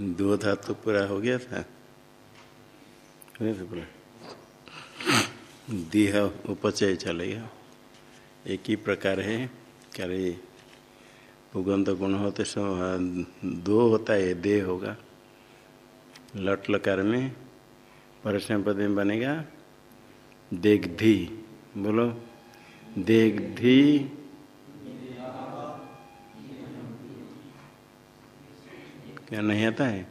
दो धातु तो पूरा हो गया था। पूरा। देह उपचय चलेगा एक ही प्रकार है, क्या रे? गुण होते दो होता है, देह होगा। लट लकार में परसम पद में बनेगा, देगधी। बोलो, देगधी क्या नहीं आता है?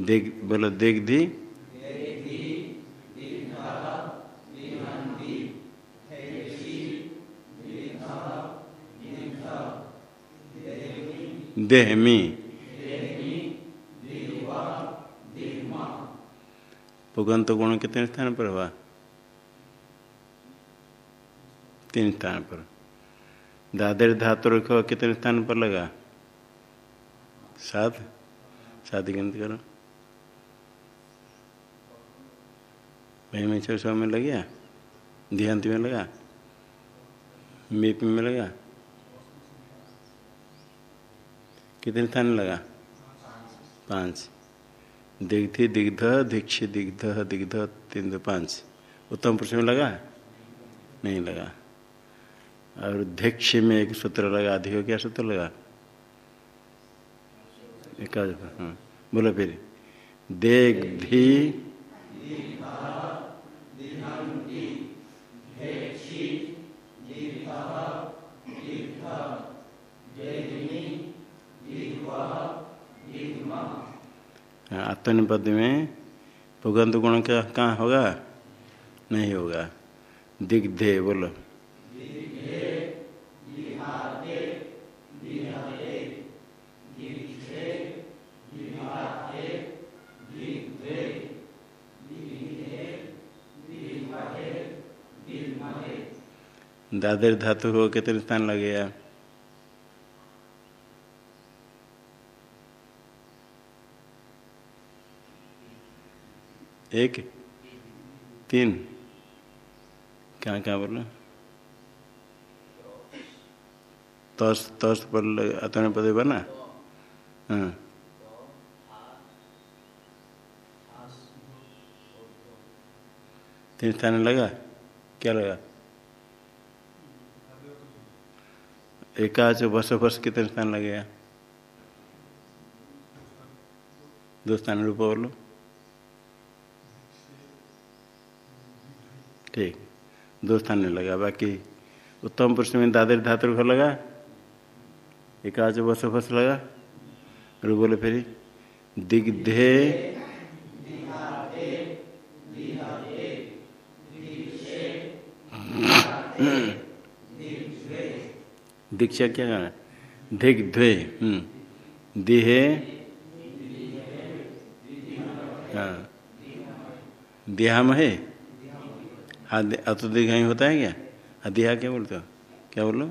देख, बोलो, देख दी। देहमी। पुगंत गुण कितने स्थान पर हुआ? तीन स्थान पर। दादर धातु रखो कितने स्थान पर लगा? सात। शादी गिनत करो। वही में छः सौ में लग गया? देहांत में लगा मीप में लगा कितने स्थान लगा? पाँच। दिग्धि, दिग्ध दीक्ष दिग्ध दिग्ध, तीन दो पाँच। उत्तम पुरुष में लगा? नहीं लगा। और ध्यक्ष में एक सूत्र लगा अधिक क्या सूत्र लगा। बोलो फिर। देख धी आत्मनिपद में पुगंत गुण क्या कहाँ होगा? नहीं होगा। दिग्धे, बोलो। दादर धातु हो कितने स्थान लगेगा एक, तीन। क्या क्या बोलो तस तस पर अतने पदे बना हाँ। तीन स्थान लगा? क्या लगा? एकाच बस बस कितने स्थान लगेगा दो स्थान रूप बोलो ठीक। दो स्थान नहीं लगा। बाकी उत्तम पुरुष में दादर धातु घर लगा? एकाच बस बस लगा? रूप बोले फिर। दिग्धे दीक्षा क्या कहना धिक ध्वे दिहे हाँ। देहाम है? अतो दीघा होता है क्या? अधिहा क्या बोलते हो? क्या बोलो?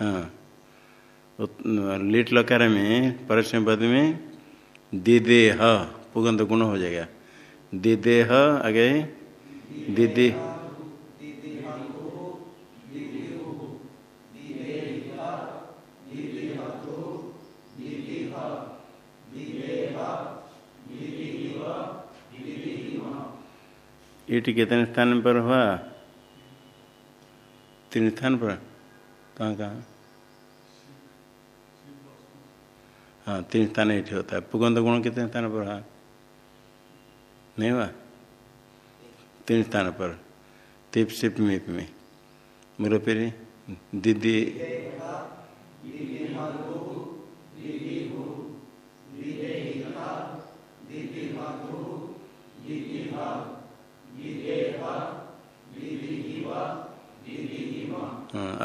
हाँ। लिट लकार में परसम पद में दिदे ह पुगंत गुण हो जाएगा। दिदे ह आगे, दीदी ईट कितने स्थान पर हुआ। तीन स्थान पर? कहाँ कहाँ? हाँ तीन स्थान ईट होता है। पुगंध गुण कितने स्थान पर हुआ। नहीं हुआ? तीन स्थान पर। तिप सिप मिप में। बोलो फिर दीदी?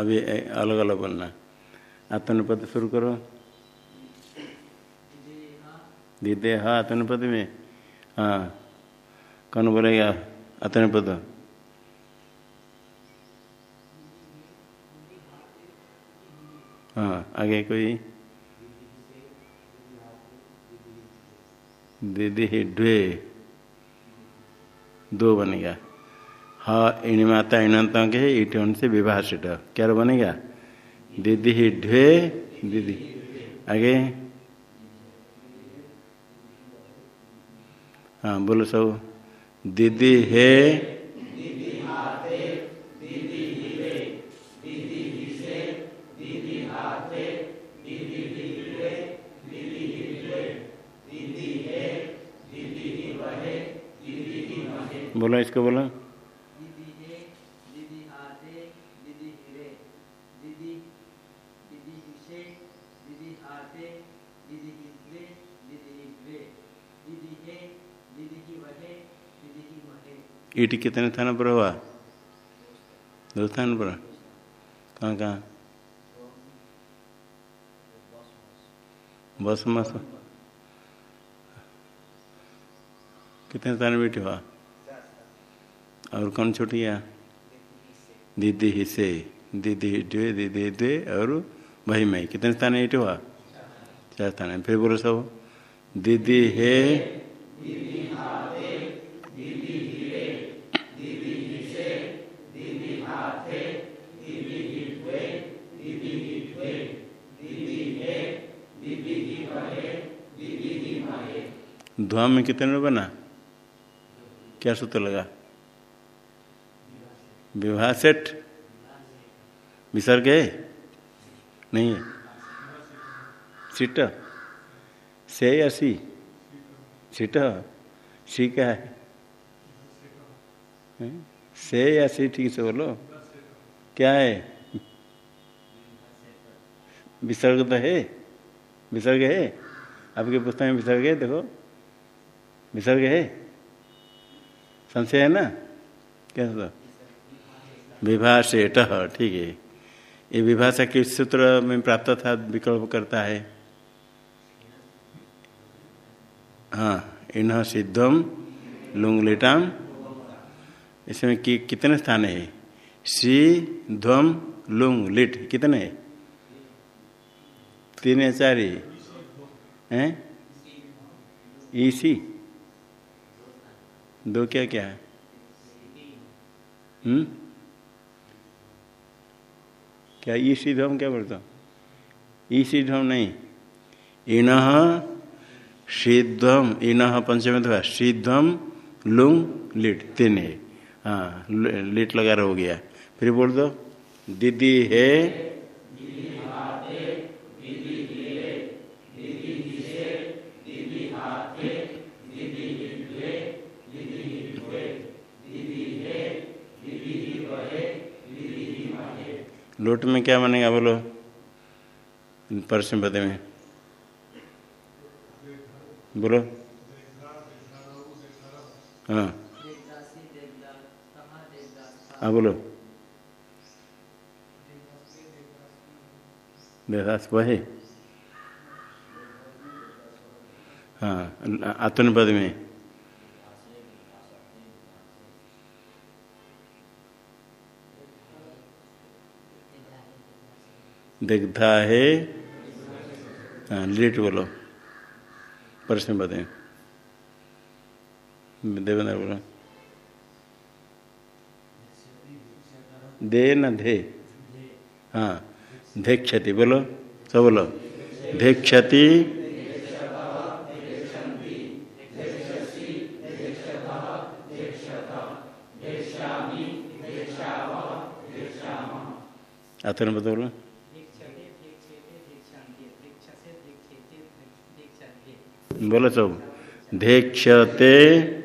अभी अलग अलग बोलना आत्मनिपद शुरू करो। दीदे हाँ। आत्मनिपद में? हाँ। कौन बोलेगा? आत्मनिपद हाँ आगे कोई? दीदी ही ढे। दो बनेगा। हाँ इण माता इणंत के ईट से सीट क्या बनेगा? दीदी ही ढे, दीदी। आगे। हाँ बोलो सब। दीदी है। बोलो, इसको बोलो। ईट कितने स्थान पर हुआ दो स्थान पर कहाँ कहाँ? बस मस कितने स्थान में हुआ और कौन छूट गया दीदी हिस्से दीदी द्वे दीदी द्वे और भाई मैं। कितने स्थान ईट हुआ चार स्थान फिर बोलो सब। दीदी है। धुआँ में कितने बना? क्या सूत्र लगा? विवाह सेठ। विसर्ग है नहीं है। सीट। से या सी? सीट। सी क्या है? से या सी ठीक से बोलो। क्या है? विसर्ग तो है। विसर्ग है आपके पुस्तक में विसर्ग है देखो। विसर्ग है? संशय है ना? क्या विवाह से टह ठीक है। ये विभाषा किस सूत्र में प्राप्त था, विकल्प करता है। हाँ इन सिद्धम लुंग लिटाम इसमें कि, कितने स्थान है? सी ध्वम लुंग लिट कितने? है तीन या चार हैं? ईसी। दो क्या क्या है? हम्म? क्या ई सीधम क्या बोलता? ई सीधम नहीं। इन सिद्धम इन पंचम था सिद्धम लुंग, लिट, तीन है। हाँ लिट लगा रहा हो गया। फिर बोल दो, दीदी है लोट में क्या बनेगा बोलो? परसम पदे में। बोलो। हाँ। हाँ बोलो। देदास वही हाँ? आत्मपद में। दिग्धा है। हाँ लेट बोलो। प्रश्न बताए। देवेंद्र बोलो। दे न धे हाँ धे क्षति बोलो। सब बोलो। धे क्षति बता बोलो। बोलो सब। धेक्षते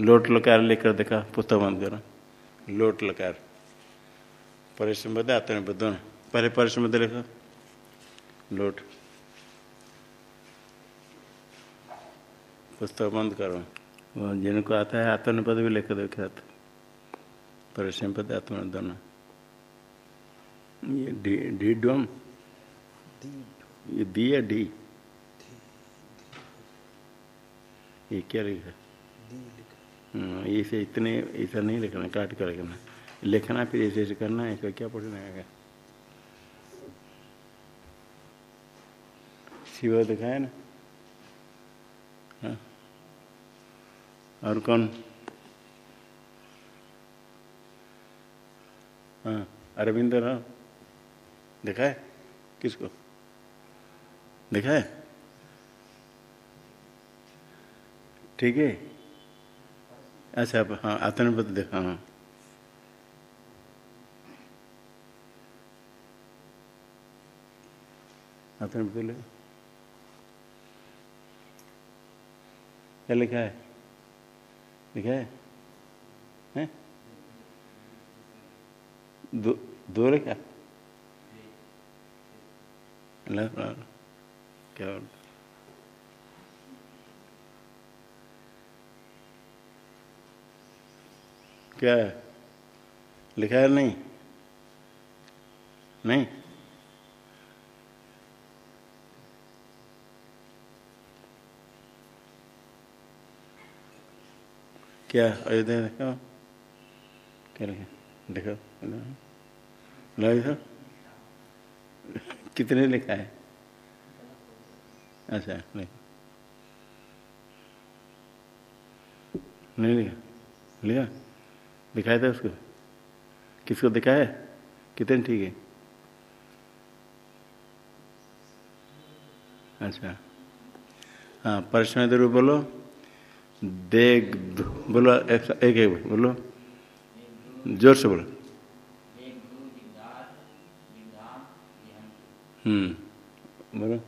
लोट लकार लेकर देखा, पुस्तक बंद करो। लोट लकार। परिश्रम बदे आत्म दोनों। पहले परिश्रम बदे लिखो लोट। पुस्तक बंद करो। जिनको आता है आत्म पद भी लेकर देखा था परिश्रम पद आत्म दोनों ये डी डी डोम ये दी या डी ये क्या लिखा? ऐसे इतने ऐसा नहीं लिखना, काट कर लिखना। लिखना फिर ऐसे ऐसे करना है क्या पढ़ना है शिव दिखाया ना? हाँ? और कौन? हाँ अरविंद राम देखा है? किसको? देखा है? ठीक है। अच्छा हाँ आत्मपद देखा हाँ। आत्मपद ले। लिखा है? लिखा है? दो दो क्या? क्या लिखा है नहीं? नहीं? क्या अयोध्या देखो क्या? लिखा देखो लगे कितने लिखा है? अच्छा नहीं। नहीं लिखा? लिखा दिखाया था उसको? किसको दिखाया? कितने ठीक है? अच्छा। हाँ परसमें रूप बोलो। देख बोलो एक एक, बोलो। ज़ोर से बोलो। हम्म बोलो।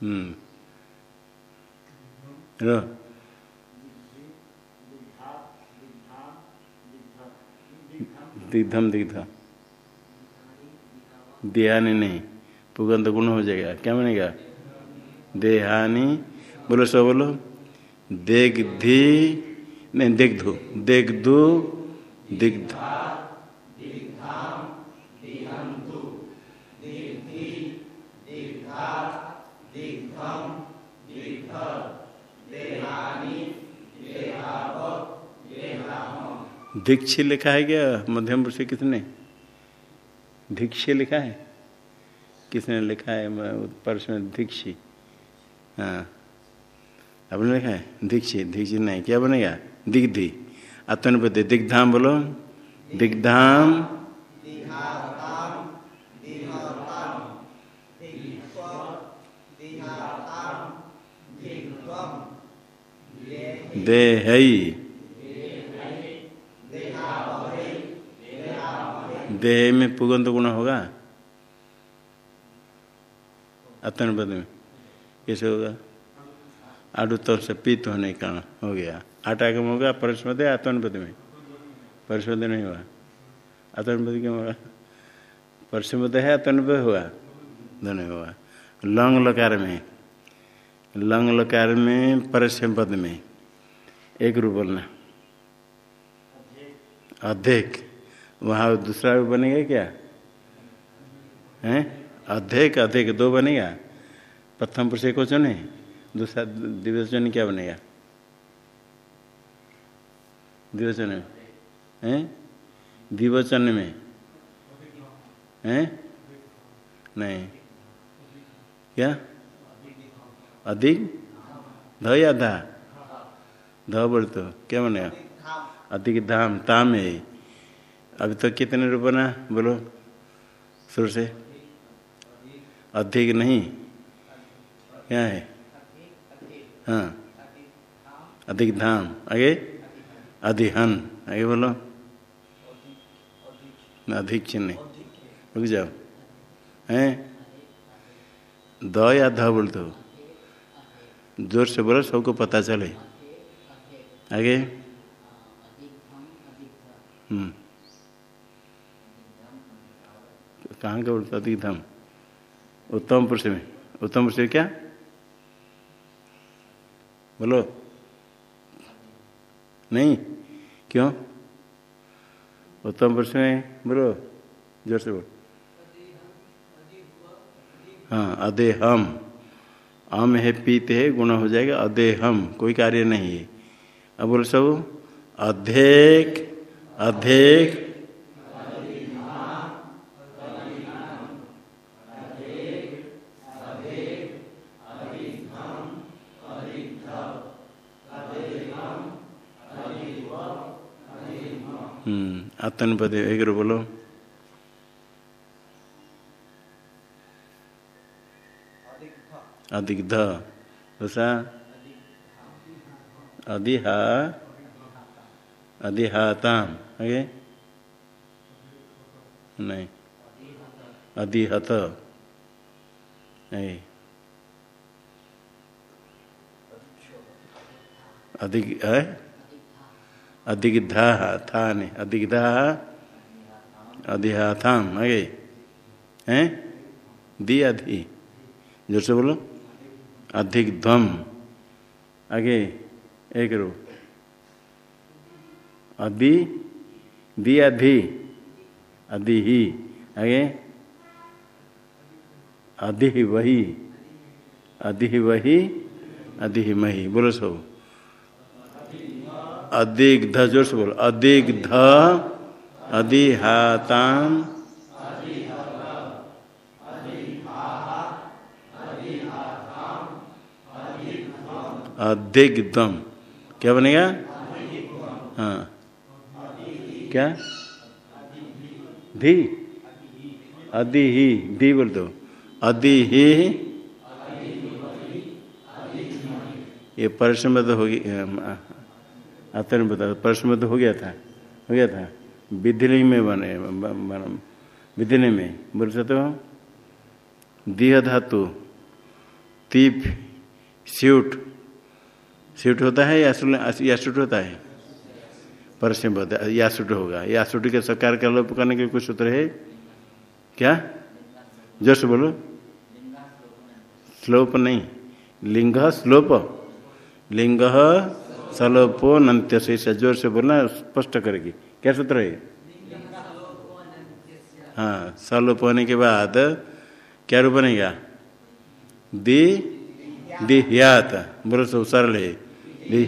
हम्म रो दिग्धम दिग्ध देहानी नहीं। पुगंत गुण हो जाएगा। क्या बनेगा? देहानी। बोलो सब बोलो। देग धी नहीं दिग्धु दिग्धु दिग्ध दीक्षी लिखा है क्या? मध्यम पुरुष किसने? दीक्षी लिखा है? किसने लिखा है? परस में दीक्षी। हाँ। आपने लिखा है? दीक्षी। दीक्षी नहीं, क्या बनेगा? दिग्धि। आत्मनिपति दिग्धाम बोलो। दिग्धाम। देहई देह में पुगंत गुण होगा? अतनपद में। कैसे होगा? आडुत्व से पीत होने का हो गया। आटागम होगा परस्पद आत्मपद में। परस्पद नहीं हुआ। आत्मपद क्यों होगा परस्पद है आत्मपद हुआ। दोनों हुआ। लंग लकार में। लंग लकार में, परस्म पद में। एक रूप बोलना। अधिक। वहाँ दूसरा बनेगा क्या? है? अधिक अधिक दो बनेगा। प्रथम पुरुष एक वचन है दूसरा द्विवचन क्या बनेगा? द्विवचन में है? द्विवचन में। है? नहीं। क्या? अधिक? ध या धा? ध बोल तो क्या बनेगा? अधिक धाम ताम है। अभी तो कितने रूप बना बोलो। शुरू से। अधिक नहीं। क्या है? हाँ। अधिक धाम। आगे। अधिहन। आगे बोलो। अधिक चिन्ह रुक जाओ। हैं? द या ध बोल दो ज़ोर से बोलो, सबको पता चले। आगे। हम्म। कहाँ का बोलता अधिक धाम। उत्तम पुरुष में। उत्तम पुरुष में क्या? बोलो। नहीं? क्यों? उत्तम पुरुष में बोलो। ज़ोर से बोलो। हाँ अदे हम है, पीते है, गुण हो जाएगा अदे हम कोई कार्य नहीं है। अब बोलो सब। अधिक अधिक आत्मनिपद एक बोलो अधिग्ध दूसरा अधिहा अधिहाताम आगे नहीं अधिहत नहीं अधिक है अधिग्धा था नहीं अधिग्धा? अधिहाथाम, आगे। हैं? दी अधि ज़ोर से बोलो। अधिक ध्वम आगे, एक रो। अधि दी अधि अधि ही आगे। अधि वही। अधि वही अधि मही। बोलो सो अधिक ध ज़ोर से बोलो। अधिक ध, अधिहाताम। अधिकदम क्या बनेगा? हाँ। क्या? धी। अधि ही धी बोल दो। अधि ही ये तो होगी। आते ने बता तो हो गया था। हो गया था। विधिलिंग में बने विधिने में। बोल सकते हो? दीह धातु, तीप, स्यूट। स्यूट होता है या यासुट होता है? परसम यासुट होगा। यासुट के सकार का लोप करने के कुछ सूत्र है? क्या? ज़ोर से बोलो। स्लोप नहीं। लिंग स्लोप लिंग सलोपो नंत्य से ज़ोर से बोलना स्पष्ट करेगी। क्या सूत्र है हाँ सलोप होने के बाद क्या रूप बनेगा? दी, दिह्यात। बोलो सब सरल है। दि,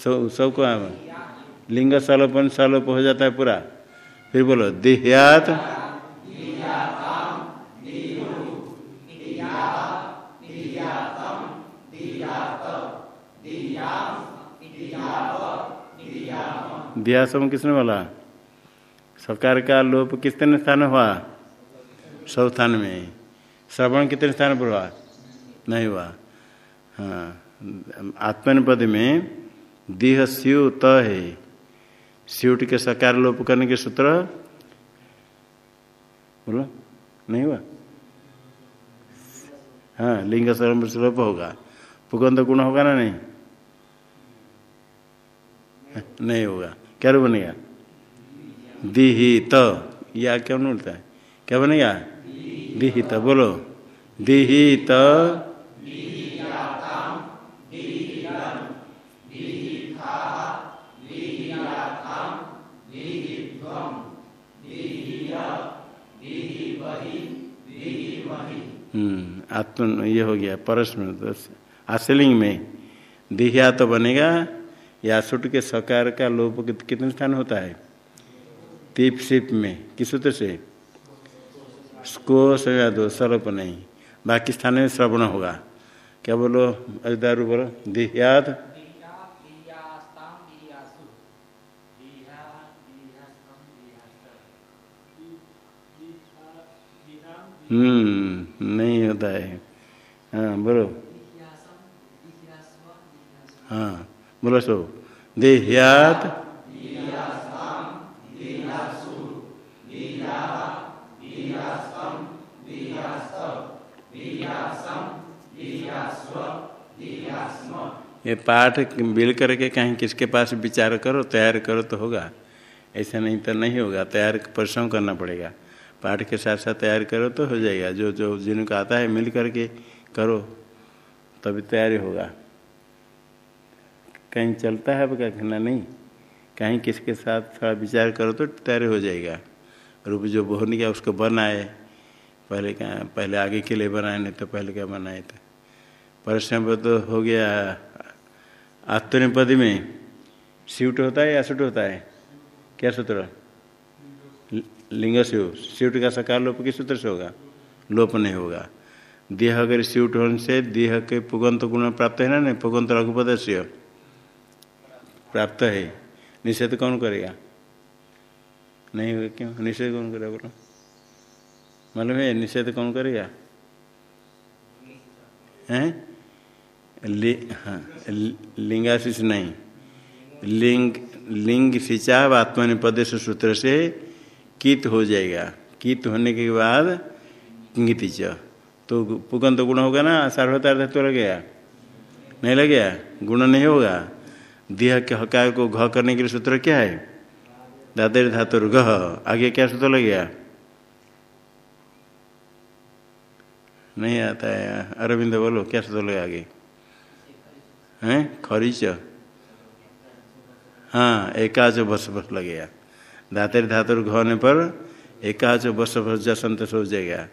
सब, सबको लिंग सलोपन सलोप हो जाता है पूरा। फिर बोलो, दिह्यात। दियासम किसने बोला? सरकार का लोप कितने स्थान हुआ? सौ स्थान में। श्रवण कितने स्थान पर हुआ? नहीं हुआ। हाँ आत्मनिपद में दिह स्यु त है। स्यूट के सकार लोप करने के सूत्र? बोलो? नहीं हुआ? हाँ लिंग सर्व लोप होगा। पुगंध गुण होगा ना नहीं? नहीं होगा। क्या रू बनेगा? दिहित। या क्या बोलता है? क्या बनेगा? दिहित। बोलो। दिहित। हम्म आत्म ये हो गया परस्म आशलिंग में दिहिया तो बनेगा या सुट के सकार का लोप कितने स्थान होता है? तीप सिप में, किस सूत्र से? स्को से दो, सर्प नहीं। बाकी स्थान में श्रवण होगा। क्या बोलो, अजदारू बोलो? दिह्यात। हम्म नहीं होता है। हाँ बोलो। हाँ। बोलो सो। देह्यात। ये पाठ मिल करके कहीं किसके पास विचार करो, तैयार करो तो होगा। ऐसा नहीं तो नहीं होगा, तैयार परिश्रम करना पड़ेगा। पाठ के साथ साथ तैयार करो तो हो जाएगा। जो जो जिनको आता है मिल करके करो, तभी तैयारी होगा। कहीं चलता है कहना नहीं? कहीं किसके साथ थोड़ा विचार करो तो तैयार हो जाएगा। रूप जो बोहन गया उसको बनाए पहले क्या पहले आगे के लिए बनाए नहीं तो पहले क्या बनाए थे। परिश्रम तो हो गया आत्मनिपद में। स्यूट होता है या सुट होता है? क्या सूत्र लिंग स्यू स्यूट का सकार लोप किस सूत्र से होगा? लोप नहीं होगा। देह अगर स्यूट होने से देह के पुगंत गुण प्राप्त है ना नहीं? पुगंत रघुपद से प्राप्त है। निषेध कौन करेगा? नहीं होगा क्यों? निषेध कौन करेगा बोलो? मालूम है निषेध कौन करेगा? हैं? लि, हाँ लिंगाशीष नहीं। लिंग लिंग सिंचा व आत्मनिपदेश सूत्र से कित हो जाएगा। कित होने के बाद किंगित तो पुगंत गुण होगा ना? सार्वतार तो लगेगा नहीं लगेगा गुण नहीं होगा। देह के हकार को घ करने के लिए सूत्र क्या है? दादर धातुर गह आगे क्या सूत्र लगेगा? नहीं आता है। अरविंद, बोलो, क्या सूत्र लगे आगे? हैं? खरीच। हाँ एकाच बस बस लगेगा धातर धातुर घने पर एकाच बस बस संतोष हो जाएगा।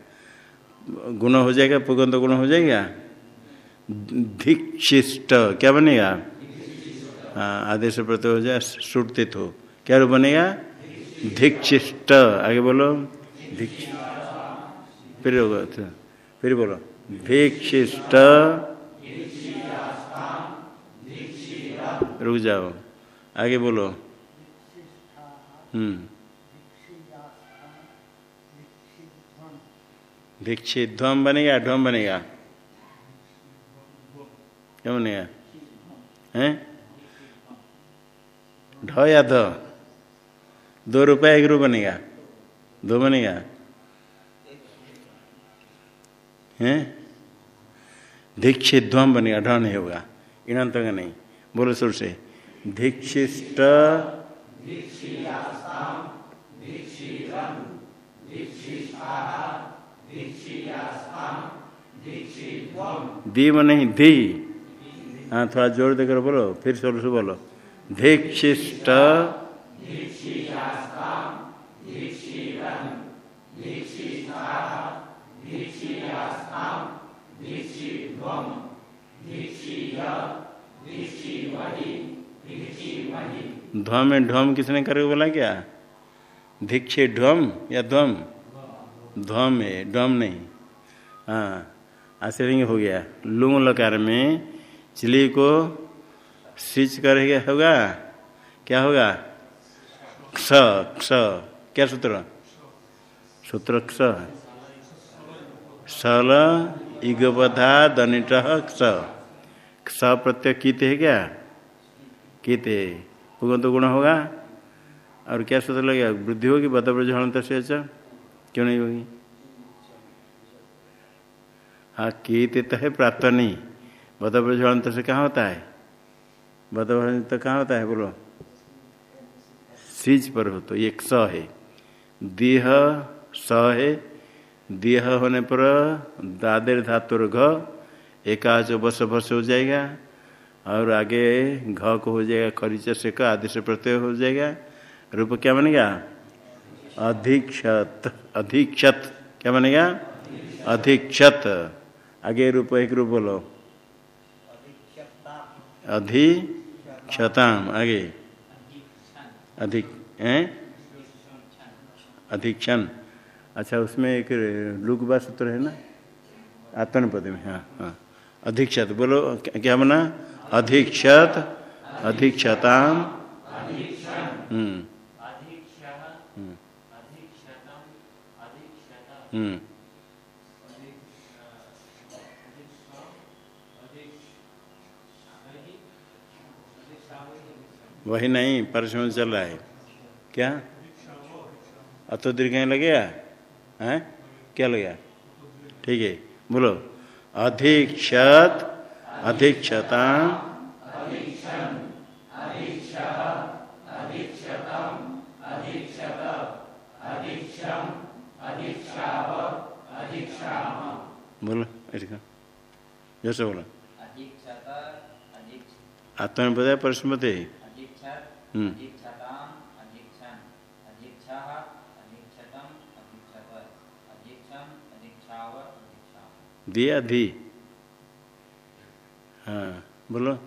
गुण हो जाएगा, पुगंत गुण हो जाएगा। धिक्षिष्ट, क्या बनेगा? आदेश प्रत्यय हो जाए सुटते हो। क्या रूप बनेगा? धिक्षिष्ट आगे बोलो। धिक्ष फिर होगा फिर बोलो। भिक्षिष्ट रुक जाओ। आगे बोलो। हम्म। भिक्षित ध्वम बनेगा ढम बनेगा। क्या बनेगा? हैं? ढ या ध दो रुपया एक रू बनेगा। दो बनेगा। हैं? दीक्षित ध्वम बनेगा। ढ नहीं होगा। इनंत का नहीं। बोलो सुर से। दीक्षिष्ट दीव नहीं धी हाँ थोड़ा ज़ोर देकर बोलो। फिर सोलो से बोलो। दीक्षिष्ट ध्वम में ढम किसने करके बोला क्या? धिक्षे ढम या ध्वम? ध्वम है ढम नहीं। हाँ आश्चर्य हो गया। लुंग लकार में चिली को सिच करेगा होगा? क्या होगा? क्ष क्ष। क्या सूत्र? सूत्र क्ष। सल, इगपधा दनिट क्ष। क्ष प्रत्यय कीत है क्या? कीत। है पुगंत गुण होगा। और क्या सूत्र लगेगा? वृद्धि होगी बतब्रजणत से अच्छा क्यों नहीं होगी? हाँ कीत तो है प्राप्त नहीं बतब्रजणत से कहाँ होता है? बतब्रजणत कहाँ होता है बोलो सीज पर हो तो एक स है। देह स है। देह होने पर दादेर धातुर घ एकाच बस बस हो जाएगा। और आगे घ को हो जाएगा खरीच से का आदि से प्रत्यय हो जाएगा। रूप क्या बनेगा? अधिक्षत। अधिक्षत क्या बनेगा? अधिक्षत। आगे रूप एक रूप बोलो। अधिक्षताम आगे। अधिक, हैं? अधिक्षण अच्छा उसमें एक लुकबा सूत्र है ना? आत्मनिपद में हाँ हाँ। अधिक्षत बोलो, क्या बना? अधिक्षत अधिक्षताम हम्म। हम्म। वही नहीं परसों चल रहा है क्या अतो दीर्घ लगेगा हैं? क्या लगेगा ठीक है बोलो। अधिक्षत अधिक्षता। बोलो जैसे बोलो। आत्मा में बताया प्रश्न बताए दिया धी हाँ बोलो।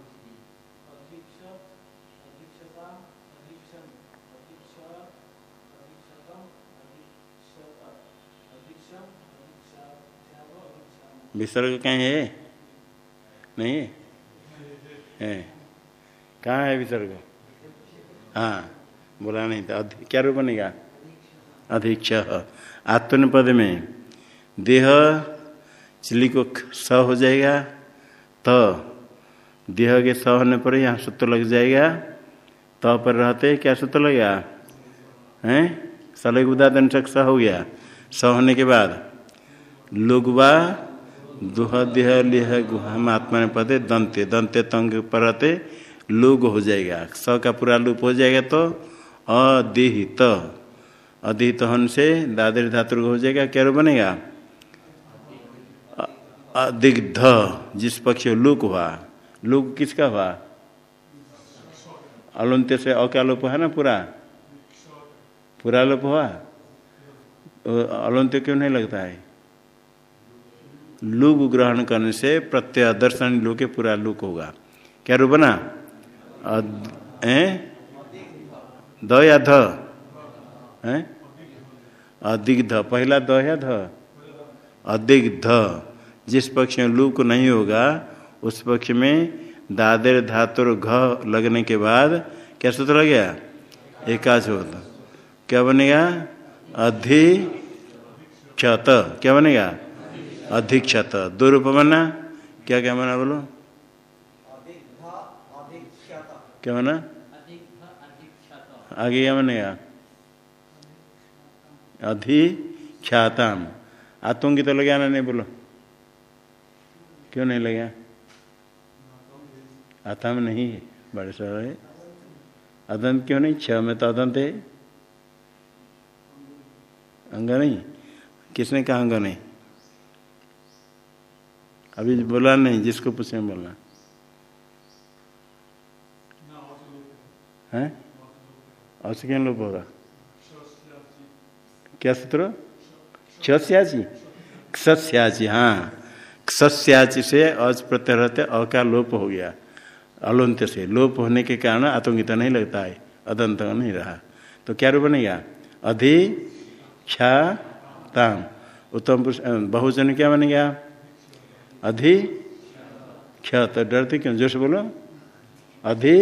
विसर्ग कहीं है? नहीं है, है। कहाँ है विसर्ग? हाँ बोला नहीं था। क्या रूप बनेगा? अधिक्ष। आत्मनिपद में देह चिली को स हो जाएगा तो देह के स होने पर यहाँ सूत्र लग जाएगा तो पर रहते क्या सूत्र लगेगा हैं? सलग उदादन तक स हो गया। स होने के बाद लुगवा दुह देह लिह गुहम आत्मा ने पदे दंते दंते तंग पर रहते लुग हो जाएगा। स का पूरा लुप हो जाएगा तो अदिहित। अधिहित होने से दादर धातु हो जाएगा, क्या रूप बनेगा? अधिग्ध जिस पक्ष लुक हुआ। लुक किसका हुआ? अलंत्य से अकालोप है ना पूरा? पूरा लोप हुआ? अलंत्य क्यों नहीं लगता है? लुग ग्रहण करने से प्रत्यय दर्शन लुक पूरा लुक होगा। क्या रूप बना? द या ध? अधिग्ध। पहला द या ध? अधिग्ध। जिस पक्ष में लुक नहीं होगा, उस पक्ष में दादर धातुर घ लगने के बाद क्या सूत्र लग गया? एकाच होता क्या बनेगा? अधि क्षत क्या बनेगा? अधिक्षत। दो रूप बना। क्या क्या बना बोलो? क्या बना आगे क्या बनेगा अधिख्याताम। आतंकी तो लगे ना नहीं बोलो। क्यों नहीं लगे? आता में नहीं है, बड़े सारे। है अदंत क्यों नहीं? छह में तो अदंत है। अंग नहीं। किसने कहा अंग नहीं? अभी बोला नहीं, जिसको पूछे बोलना। है? और से क्या लोग होगा क्या सूत्र? क्षस्याची क्षस्याची हाँ। क्षस्याची से अज प्रत्यय रहते अ का लोप हो गया? अलोन्त्य से। लोप होने के कारण आतंकित नहीं लगता है, अदंत नहीं रहा। तो क्या रूप बनेगा? अधि क्षा ताम। उत्तम पुरुष बहुजन क्या बनेगा? अधि क्ष तो डरते क्यों? जोश बोलो। अधि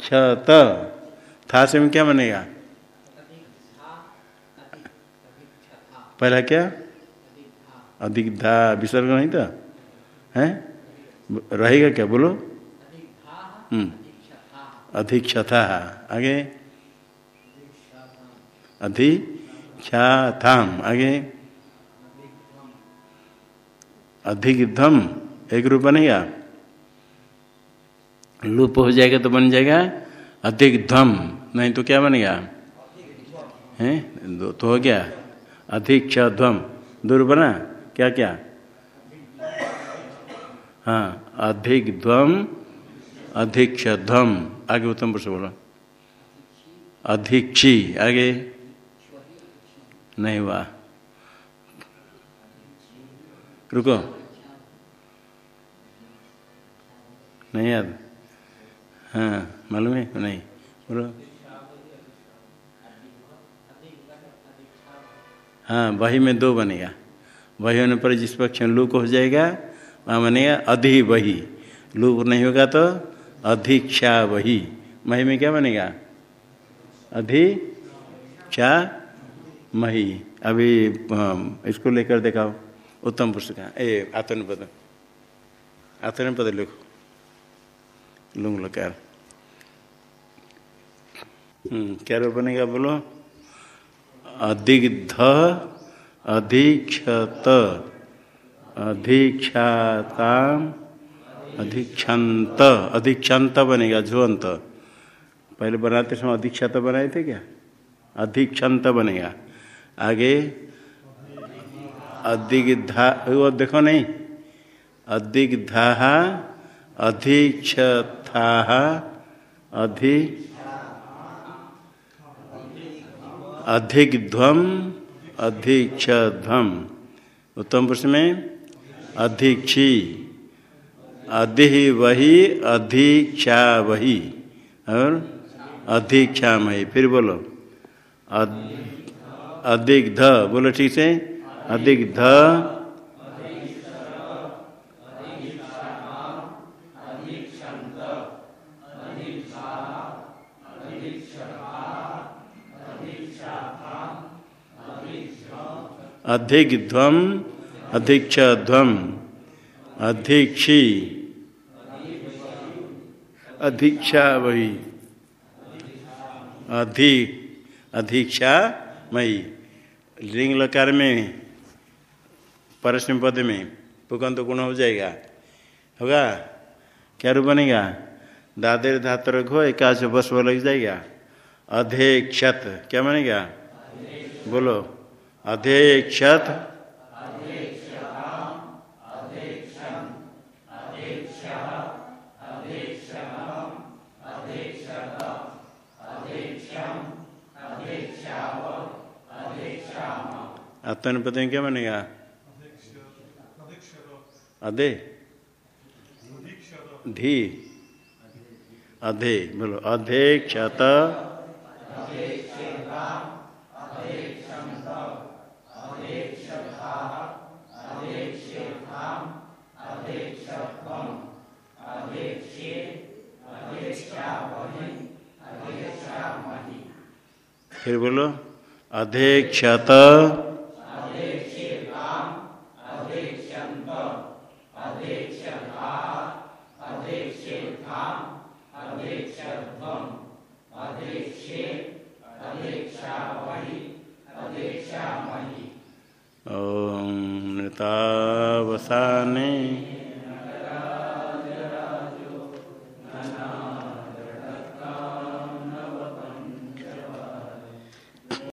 क्षत था से में क्या बनेगा? पहला क्या? अधिक धा। विसर्ग नहीं था। है? रहेगा क्या? बोलो। अधिक क्षथा आगे। अधिक्षाथाम आगे। अधिक धम। एक रूप बनेगा। लूप हो जाएगा तो बन जाएगा अधिक धम। नहीं तो क्या बनेगा है? तो हो गया। अधिक ध्वम। दूर बना। क्या क्या? हाँ अधिक ध्वम अधिक्ष ध्वम। आगे उत्तम पुरुष बोलो। अधिक्षी आगे? नहीं हुआ। रुको। नहीं याद? हाँ मालूम है? नहीं। बोलो। हाँ वही में दो बनेगा। वही होने पर जिस पक्ष में लूक हो जाएगा, वहाँ बनेगा अधि वही। लूक नहीं होगा तो अधिक्षा वही। मही में क्या बनेगा? अधिक्षा मही। अभी इसको लेकर दिखाओ। उत्तम पुरुष का ए आत्मनिपद पद लिखो। लुंग लकार क्या रूप बनेगा बोलो? अधिग्ध, अधिक्षत, अधिक्षाताम, अधिक्षांत अधिक्षांत बनेगा झुअंत पहले बनाते समय अधिक्षात बनाए थे क्या? अधिक्षांत बनेगा। आगे, अधिग्धा, वो देखो नहीं। अधिग्धा अधिक्षथा अधि अधिग्ध्वम अधिक्षध्वम उत्तम पुरुष में अधिक्षी अधि वही अधिक्षा वही और अधिक्षा मही फिर बोलो। अधिक ध बोलो ठीक से। अधिक ध अधिग्ध्वम अधिक्षध्वम अधिक्षी अधिक्षा वही अधिक अधिक्षा मई लिंग लकार में परस्म पद में पुकंत गुण हो जाएगा। होगा? क्या रूप बनेगा? दादेर धातर घो एकाश बस वो लग जाएगा। अधेक्षत, क्या बनेगा? बोलो। अधेक्षत। आत्मनिपद में क्या बनेगा? अधे। धी। अधे बोलो अधे क्षत फिर बोलो अधेक्षत। ओम नृतावसा